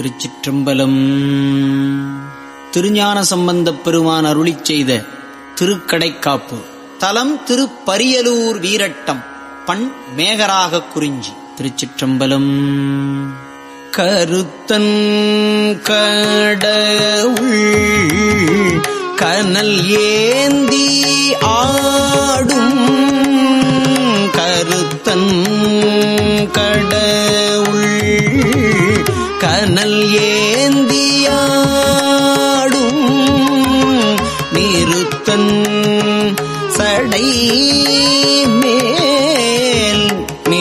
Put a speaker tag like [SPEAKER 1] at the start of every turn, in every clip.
[SPEAKER 1] திருச்சிற்றம்பலம். திருஞான சம்பந்தப் பெருமான் அருளி செய்த திருக்கடைக்காப்பு. தலம் திருப்பரியலூர் வீரட்டம் பண் மேகராக குறிஞ்சி. திருச்சிற்றம்பலம். கருத்தன் கடவுள் கனல் ஏந்தி ஆடும்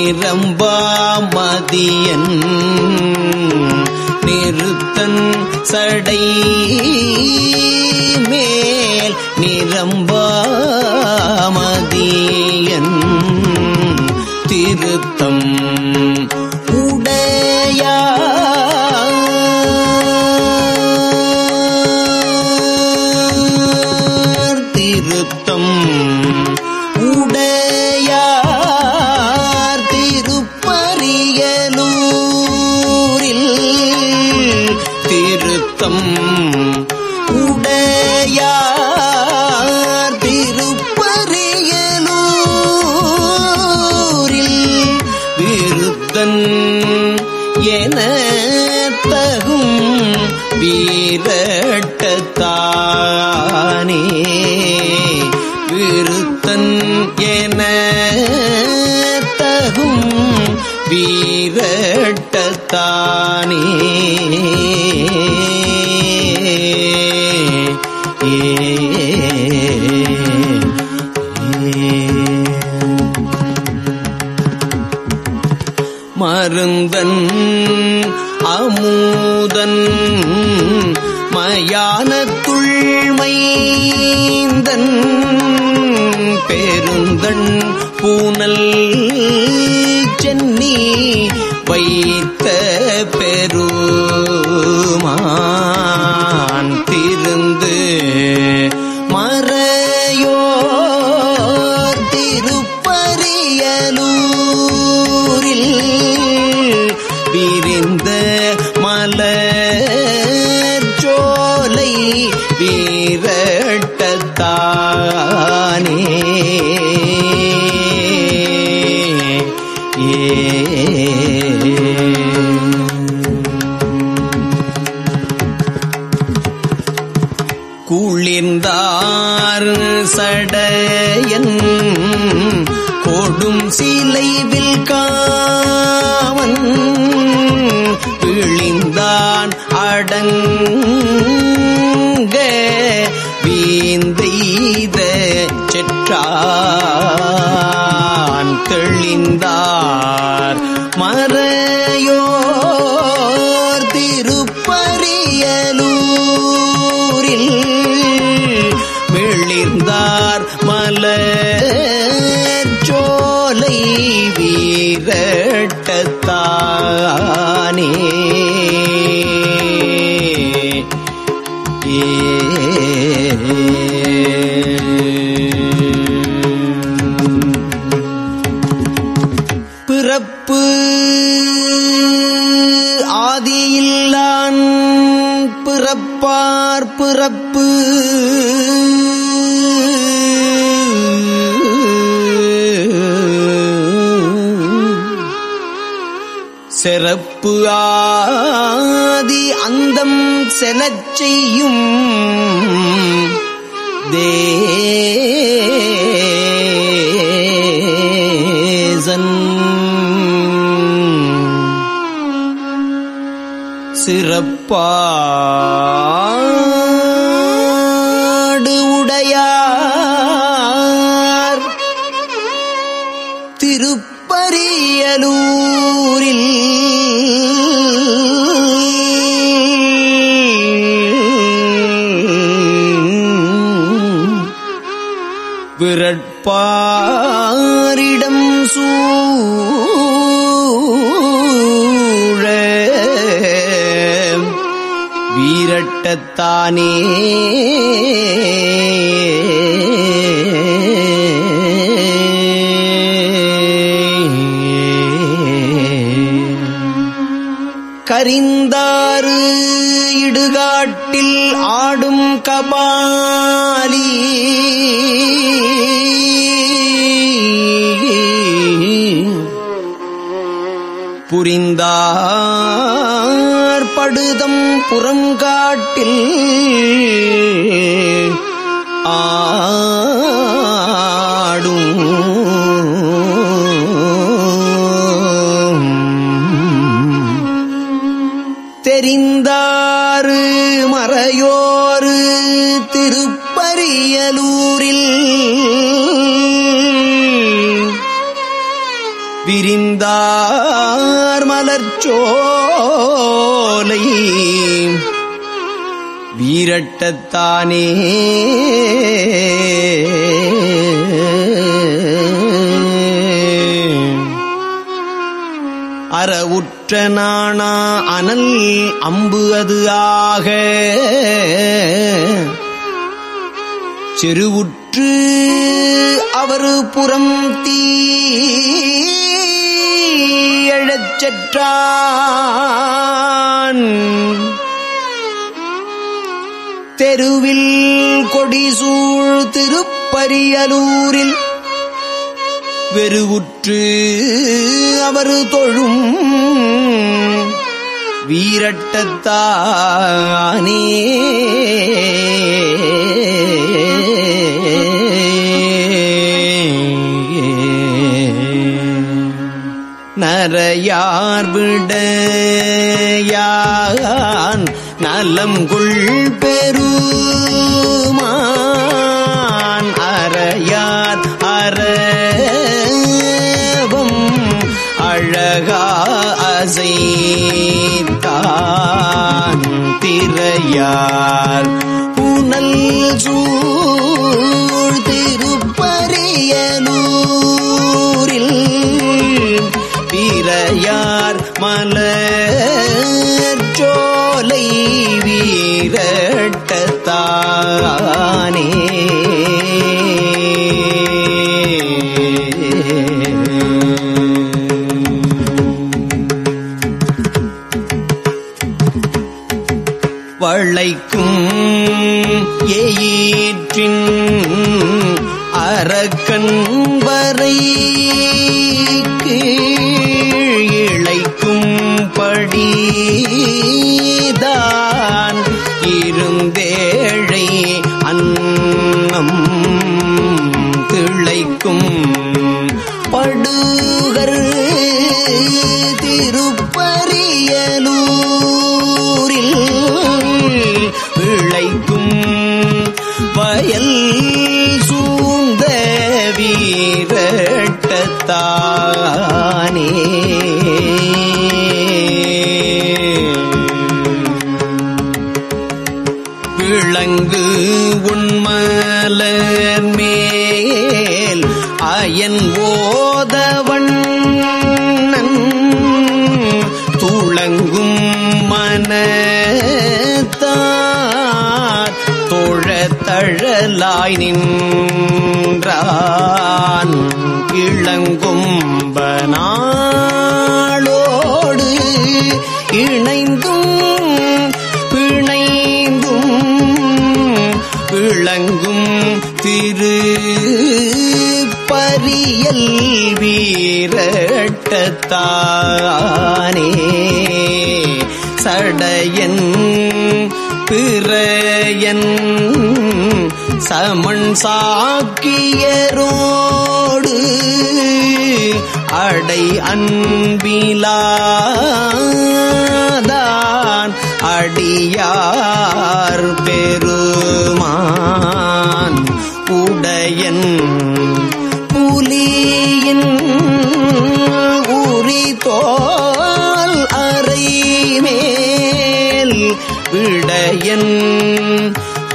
[SPEAKER 1] நிரம்பாமதியன் நிறுத்தன் சடை மேல் நிரம்பாமதியன் திருத்தம் வீரட்டத்தானே. மருந்தன் அமுதன் மயானத்துள் மைந்தன் பெருந்தன் பூனல் சென்னி வைத்த பெருமா குளிர்ந்தார் சடையன் கொடும் சிலைவில் காவன் விழிந்தான் அடங்க பிறப்பார் பிறப்பு. சிறப்பு ஆதி அந்தம் செலச் செய்யும் தேசன். சிறப்பா பரியலூரில் விரட்பாரிடம் சூழ வீரட்டத்தானே கரிந்தாறு இடுகாட்டில் ஆடும் கபாலி. புரிந்தார் படுதம் புறங்காட்டில் ஆ தெரிந்தாறு மறையோரு திருப்பரியலூரில். விரிந்தார் மலர்ச்சோலை வீரட்டத்தானே அறவுற்ற அற்ற நாணா அனல் அம்பு அது ஆக. செருவுற்று அவர் புறம் தீ எழச் தெருவில் கொடிசூழ் திருப்பரியலூரில் வெறுவுற்று அவர் தொழும் வீரட்டத்தானே. நரையார் விட யான் நலம் கொள் பெருமான் திரையார் புனல் சூழ் திருப்பரியலூரில் பிறையார் மலர் சோலை வீரர் வளைக்கும் ஏற்றின் அரக்கன் வரைக்கு விளங்கு உண்மலர் மேல் அயன் ஓதவண்ணன் துளங்கும் மனத்தார் தோழத்தழலாய் நின்றான். இளங்கும்பனாளோடு இணைந்து வணங்கும் திரு பரியல் வீரட்டத்தானே. சடையன் பிறையன் சமன் சாக்கியரோடு அடை அன்பிலா அடியார் பெருமான் உடையன் புலியின் உரி தோல் அறை விடையன்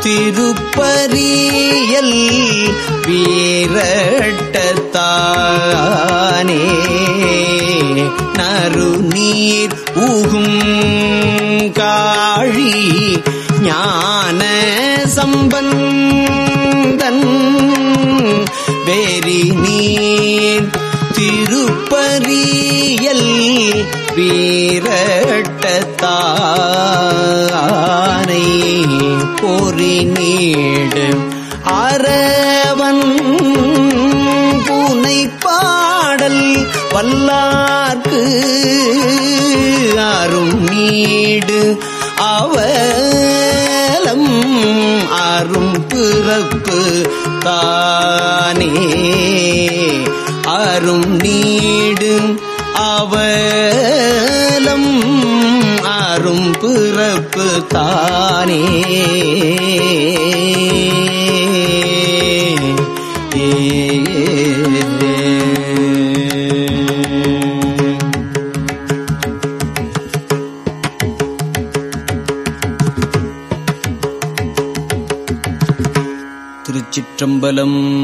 [SPEAKER 1] திருப்பரியல் வீரட்டத்தானே. நறுநீர் ஊகும் ஞான சம்பந்தன் வெறி நீர் திருப்பரியல் வீரட்டத்தானை பொறி நீடு. அரவன் பூனை பாடல் வல்லா நீடு அவலம் அரும் பிறப்பு தானே. அரும் நீடு அவலம் அரும் பிறப்பு தானே. திருச்சிற்றம்பலம்